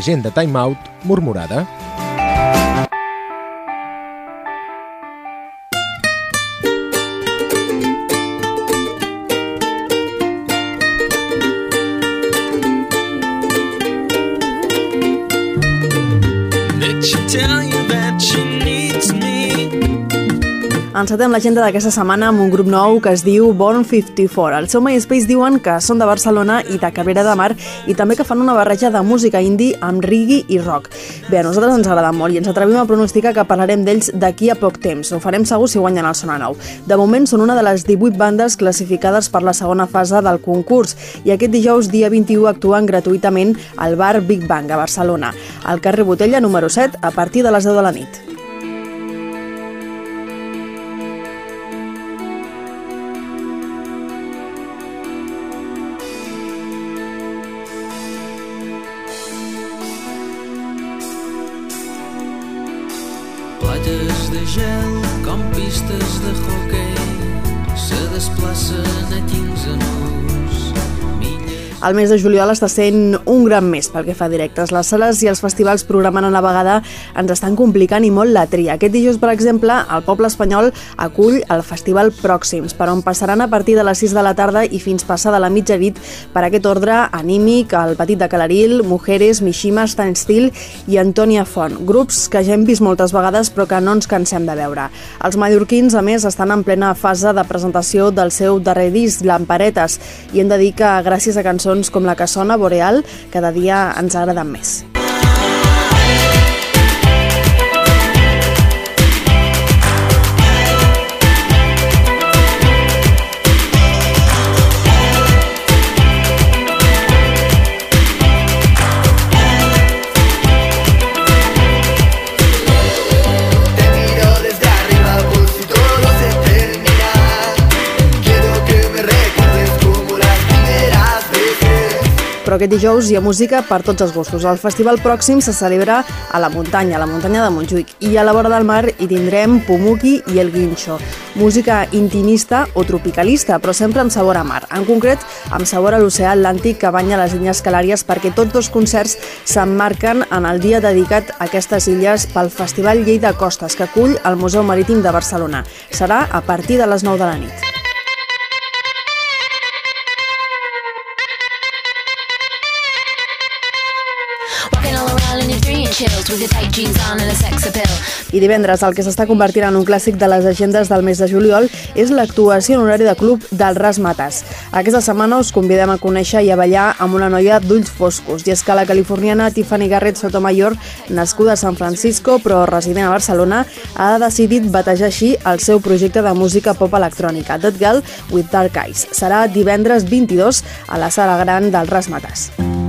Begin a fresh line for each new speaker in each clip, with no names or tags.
l'agenda Time Out murmurada.
Encetem l'agenda d'aquesta setmana amb un grup nou que es diu Born 54. Al seu MySpace diuen que són de Barcelona i de Cabrera de Mar i també que fan una barreja de música indie amb reggae i rock. Bé, a nosaltres ens agrada molt i ens atrevim a pronosticar que parlarem d'ells d'aquí a poc temps. Ho farem segur si guanyen el Sona Nou. De moment són una de les 18 bandes classificades per la segona fase del concurs i aquest dijous, dia 21, actuen gratuïtament al bar Big Bang a Barcelona, al carrer Botella número 7 a partir de les 10 de la nit.
Se desplacen a 15 nus.
El mes de juliol està sent un gran mes pel que fa a directes. Les sales i els festivals programant a la vegada ens estan complicant i molt la tria. Aquest dijous, per exemple, el poble espanyol acull el Festival Pròxims, per on passaran a partir de les 6 de la tarda i fins passada la mitjanit per aquest ordre anímic, el Petit de Calaril, Mujeres, Mishima, Stan i Antònia Font. Grups que ja hem vist moltes vegades però que no ens cansem de veure. Els mallorquins, a més, estan en plena fase de presentació del seu darrer disc, Lamparetes, i hem de dir que gràcies a cançons com la que sona Boreal, cada dia ens agraden més. Però aquest dijous hi ha música per tots els gustos. El festival pròxim se celebra a la muntanya, a la muntanya de Montjuïc, i a la vora del mar hi tindrem Pumuki i el Guincho. Música intimista o tropicalista, però sempre amb sabor a mar. En concret, amb sabor a l'oceà Atlàntic que banya les illes Calàries perquè tots dos concerts s'emmarquen en el dia dedicat a aquestes illes pel Festival Lleida Costes que acull el Museu Marítim de Barcelona. Serà a partir de les 9 de la nit. I divendres el que s'està convertint en un clàssic de les agendes del mes de juliol és l'actuació en horari de club del Ras Matas. Aquesta setmana us convidem a conèixer i a ballar amb una noia d'ulls foscos. I és que la californiana Tiffany Garrett Sotomayor, nascuda a San Francisco però resident a Barcelona, ha decidit batejar així el seu projecte de música pop electrònica, That Girl with Dark Eyes. Serà divendres 22 a la sala gran del Ras Matas.
Libro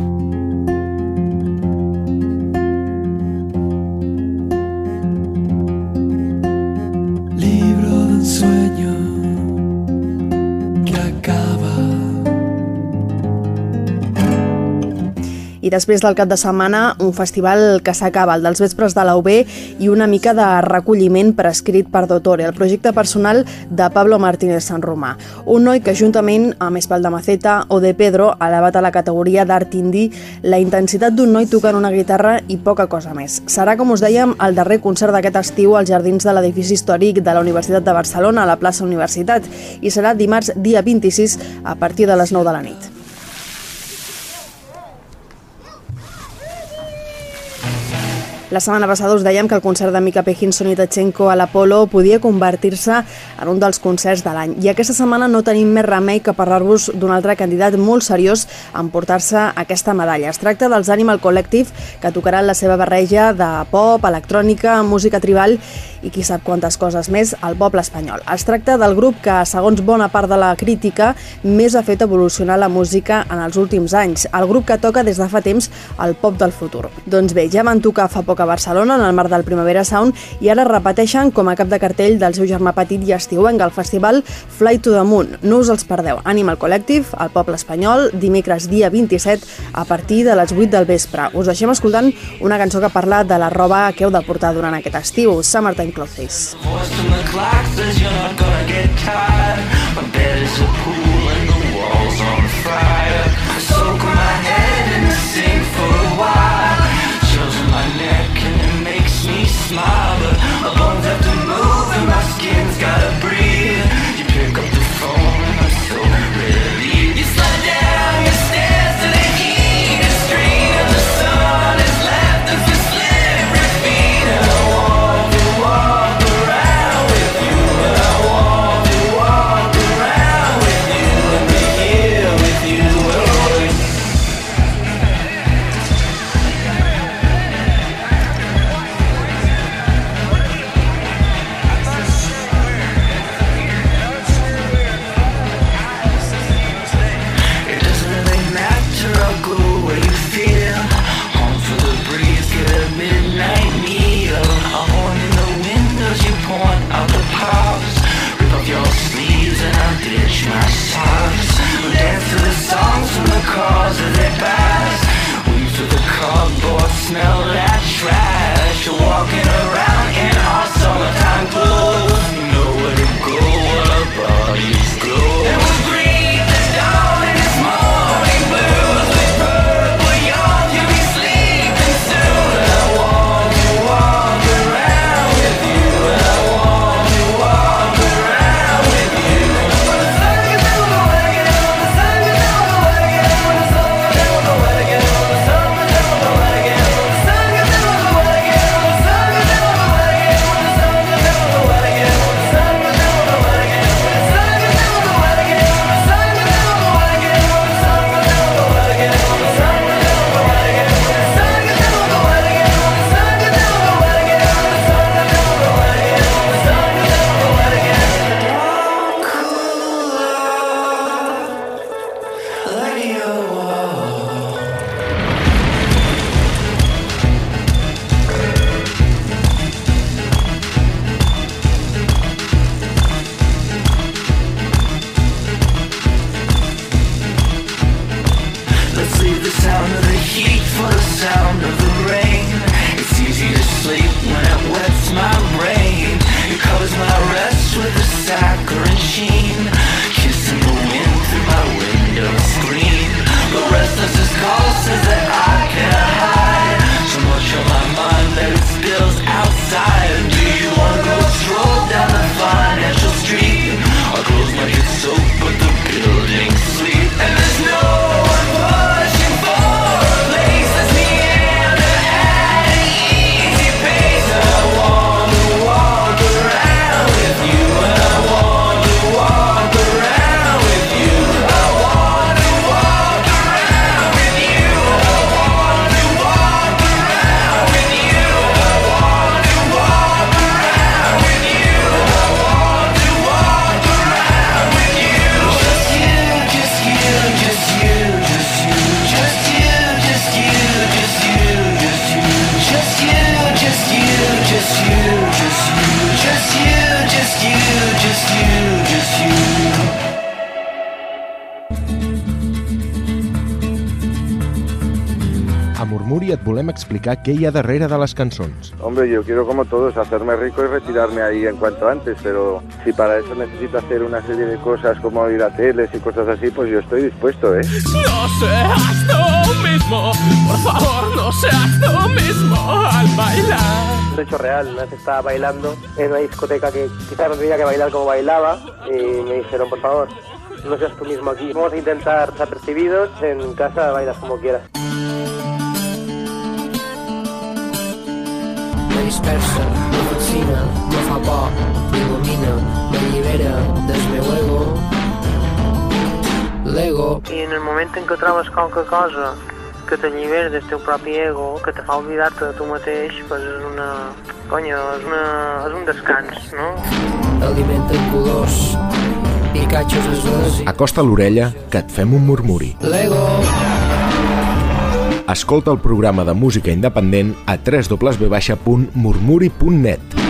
després del cap de setmana, un festival que s'acaba, el dels vespres de la UB, i una mica de recolliment per escrit per Dottore, el projecte personal de Pablo Martínez San Romà. Un noi que, juntament amb Espalda Maceta o de Pedro, ha elevat a la categoria d'art indi la intensitat d'un noi tocant una guitarra i poca cosa més. Serà, com us dèiem, el darrer concert d'aquest estiu als jardins de l'edifici històric de la Universitat de Barcelona, a la plaça Universitat, i serà dimarts dia 26 a partir de les 9 de la nit. La setmana passada us dèiem que el concert de Mika Pehinson i Tachenko a l'Apolo podia convertir-se en un dels concerts de l'any. I aquesta setmana no tenim més remei que parlar-vos d'un altre candidat molt seriós a emportar-se aquesta medalla. Es tracta dels Animal Collective, que tocaran la seva barreja de pop, electrònica, música tribal i qui sap quantes coses més al poble espanyol. Es tracta del grup que, segons bona part de la crítica, més ha fet evolucionar la música en els últims anys. El grup que toca des de fa temps el pop del futur. Doncs bé, ja van tocar fa poc a Barcelona en el marc del Primavera Sound i ara repeteixen com a cap de cartell del seu germà petit i estiuenc al festival Fly to the Moon. No us els perdeu. Animal Collective, al poble espanyol, dimecres dia 27 a partir de les 8 del vespre. Us deixem escoltant una cançó que parla de la roba que heu de portar durant aquest estiu, Summertime Clothes.
Clock for the sound of the rain. It's easy to sleep when it wets my brain. It covers my rest with a saccharine sheen. Kissing the wind through my window screen. The restlessness calls says that I can't hide. So much on my mind that it spills outside.
A Murmuri et volem explicar què hi ha darrere de les cançons.
Hombre, yo quiero como todos hacerme rico y retirarme ahí en cuanto antes, pero si para eso necesito hacer una serie de cosas como ir a teles y cosas así, pues yo estoy dispuesto, ¿eh?
No seas tú mismo, por favor, no seas tú mismo al bailar.
De hecho real, una vez estaba bailando en una discoteca que quizás no tenía que bailar como bailaba y me dijeron, por favor, no seas tú mismo aquí. Vamos a intentar desapercibidos, en casa bailas como quieras.
Dispersa, me fascina, me fa por, m'il·lumina, m'allibera del meu ego. L'ego
I en el moment en què trobes qualque cosa que t'allibera del teu propi ego, que te fa oblidar-te de tu mateix, pues és una... Conya, és, una... és un descans, no?
alimenta colors, picatxos esglésics.
Acosta l'orella que et fem un murmuri.
L'ego
Escolta el programa de música independent a www.murmuri.net.